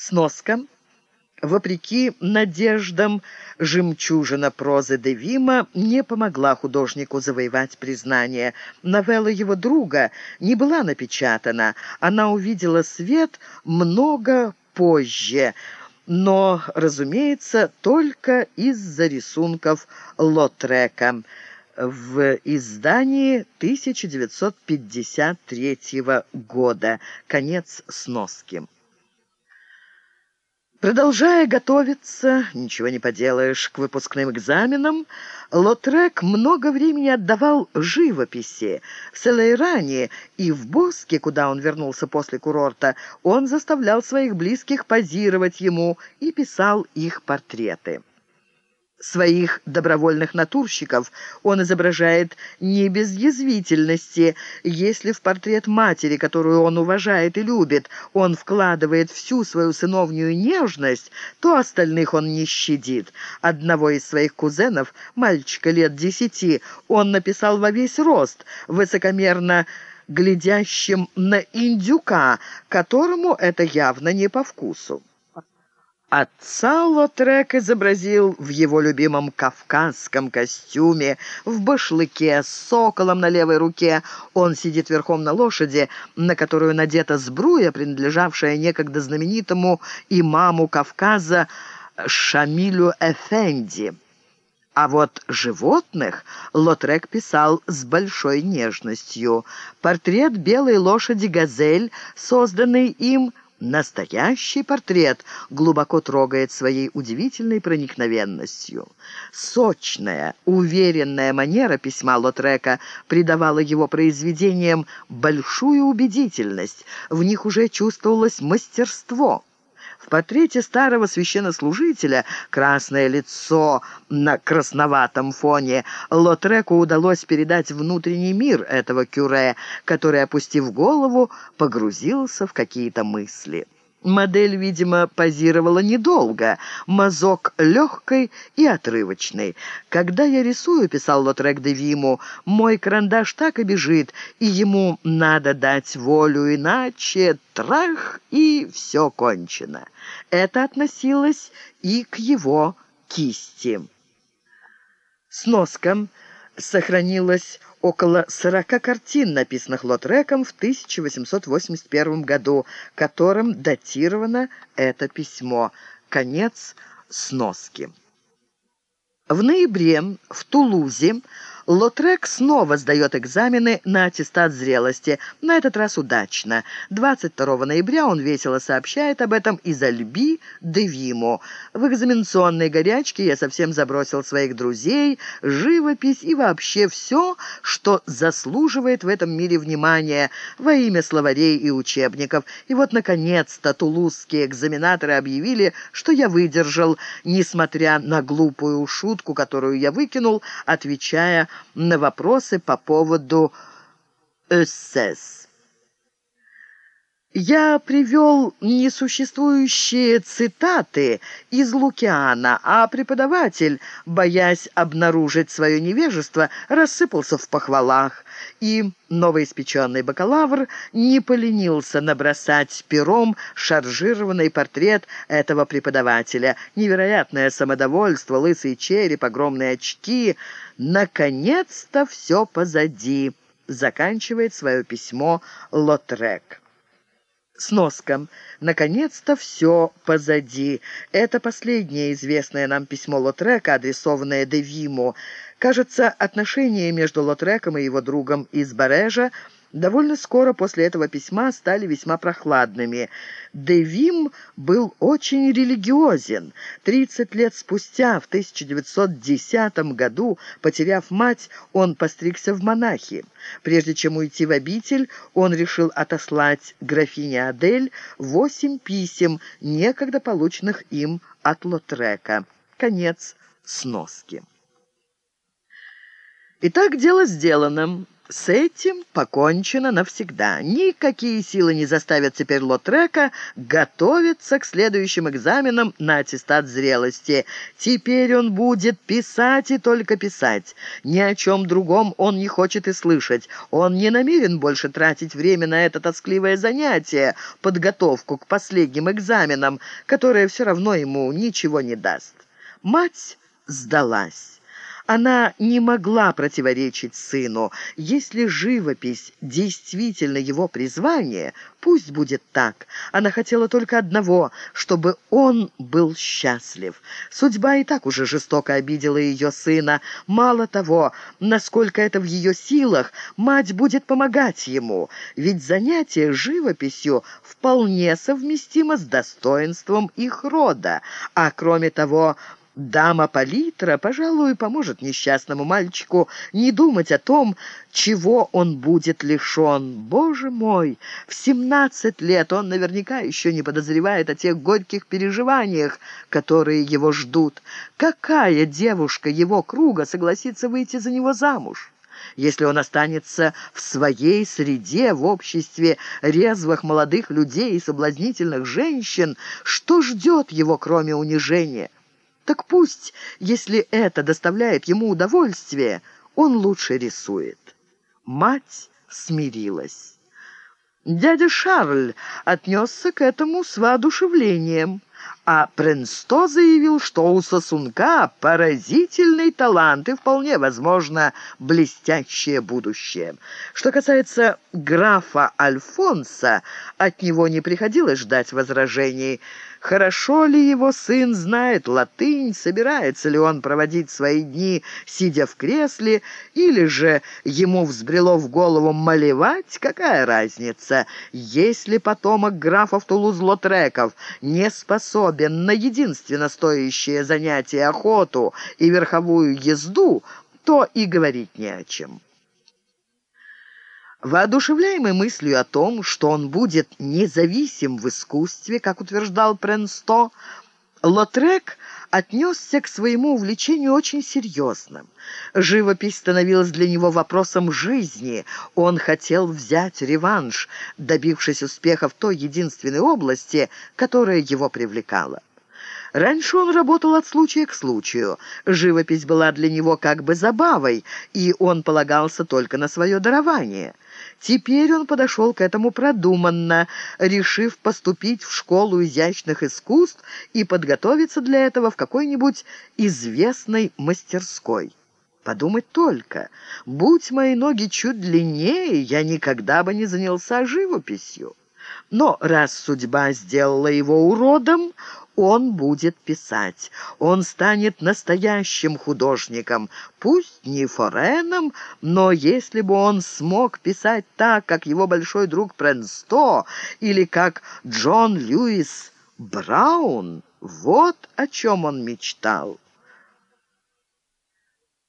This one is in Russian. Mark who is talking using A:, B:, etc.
A: Сноска. Вопреки надеждам, жемчужина прозы Девима не помогла художнику завоевать признание. Новелла его друга не была напечатана. Она увидела свет много позже, но, разумеется, только из-за рисунков Лотрека в издании 1953 года. Конец сноски. Продолжая готовиться, ничего не поделаешь, к выпускным экзаменам, Лотрек много времени отдавал живописи. В Селейране и в Боске, куда он вернулся после курорта, он заставлял своих близких позировать ему и писал их портреты. Своих добровольных натурщиков он изображает не без язвительности. Если в портрет матери, которую он уважает и любит, он вкладывает всю свою сыновнюю нежность, то остальных он не щадит. Одного из своих кузенов, мальчика лет десяти, он написал во весь рост, высокомерно глядящим на индюка, которому это явно не по вкусу. Отца Лотрек изобразил в его любимом кавказском костюме, в башлыке, с соколом на левой руке. Он сидит верхом на лошади, на которую надета сбруя, принадлежавшая некогда знаменитому имаму Кавказа Шамилю Эфенди. А вот животных Лотрек писал с большой нежностью. Портрет белой лошади «Газель», созданный им, Настоящий портрет глубоко трогает своей удивительной проникновенностью. Сочная, уверенная манера письма Лотрека придавала его произведениям большую убедительность. В них уже чувствовалось мастерство. В портрете старого священнослужителя красное лицо на красноватом фоне Лотреку удалось передать внутренний мир этого кюре, который, опустив голову, погрузился в какие-то мысли. Модель, видимо, позировала недолго, мазок легкой и отрывочный. «Когда я рисую», — писал Лотрек де Виму, — «мой карандаш так и бежит, и ему надо дать волю, иначе трах, и все кончено». Это относилось и к его кисти. Сноска сохранилась около 40 картин, написанных Лотреком в 1881 году, которым датировано это письмо. Конец сноски. В ноябре в Тулузе Лотрек снова сдает экзамены на аттестат зрелости, на этот раз удачно. 22 ноября он весело сообщает об этом из Альби де Виму. В экзаменационной горячке я совсем забросил своих друзей, живопись и вообще все, что заслуживает в этом мире внимания во имя словарей и учебников. И вот, наконец-то, тулузские экзаменаторы объявили, что я выдержал, несмотря на глупую шутку, которую я выкинул, отвечая на вопросы по поводу СС. Я привел несуществующие цитаты из Лукиана, а преподаватель, боясь обнаружить свое невежество, рассыпался в похвалах, и новоиспеченный бакалавр не поленился набросать пером шаржированный портрет этого преподавателя. Невероятное самодовольство, лысый череп, огромные очки. Наконец-то все позади, заканчивает свое письмо Лотрек. Сноска. Наконец-то все позади. Это последнее известное нам письмо Лотрека, адресованное Девиму. Кажется, отношения между Лотреком и его другом из Барежа довольно скоро после этого письма стали весьма прохладными. Девим был очень религиозен. Тридцать лет спустя, в 1910 году, потеряв мать, он постригся в монахи. Прежде чем уйти в обитель, он решил отослать графине Адель восемь писем, некогда полученных им от Лотрека. Конец сноски. Итак, дело сделано. С этим покончено навсегда. Никакие силы не заставят теперь Лотрека готовиться к следующим экзаменам на аттестат зрелости. Теперь он будет писать и только писать. Ни о чем другом он не хочет и слышать. Он не намерен больше тратить время на это тоскливое занятие, подготовку к последним экзаменам, которое все равно ему ничего не даст. Мать сдалась. Она не могла противоречить сыну. Если живопись действительно его призвание, пусть будет так. Она хотела только одного, чтобы он был счастлив. Судьба и так уже жестоко обидела ее сына. Мало того, насколько это в ее силах, мать будет помогать ему, ведь занятие живописью вполне совместимо с достоинством их рода. А кроме того, Дама Палитра, пожалуй, поможет несчастному мальчику не думать о том, чего он будет лишен. Боже мой, в семнадцать лет он наверняка еще не подозревает о тех горьких переживаниях, которые его ждут. Какая девушка его круга согласится выйти за него замуж? Если он останется в своей среде, в обществе резвых молодых людей и соблазнительных женщин, что ждет его, кроме унижения? Так пусть, если это доставляет ему удовольствие, он лучше рисует. Мать смирилась. Дядя Шарль отнесся к этому с воодушевлением а Пренсто заявил, что у сосунка поразительный талант и вполне возможно блестящее будущее. Что касается графа Альфонса, от него не приходилось ждать возражений. Хорошо ли его сын знает латынь, собирается ли он проводить свои дни, сидя в кресле, или же ему взбрело в голову малевать, какая разница? Если потомок графов Тулуз-Лотреков не способен на единственно стоящее занятие охоту и верховую езду, то и говорить не о чем. Воодушевляемый мыслью о том, что он будет независим в искусстве, как утверждал Пренсто, Лотрек отнесся к своему увлечению очень серьезно. Живопись становилась для него вопросом жизни. Он хотел взять реванш, добившись успеха в той единственной области, которая его привлекала. Раньше он работал от случая к случаю. Живопись была для него как бы забавой, и он полагался только на свое дарование. Теперь он подошел к этому продуманно, решив поступить в школу изящных искусств и подготовиться для этого в какой-нибудь известной мастерской. Подумать только, будь мои ноги чуть длиннее, я никогда бы не занялся живописью. Но раз судьба сделала его уродом, он будет писать. Он станет настоящим художником, пусть не фореном, но если бы он смог писать так, как его большой друг Пренсто или как Джон Льюис Браун, вот о чем он мечтал.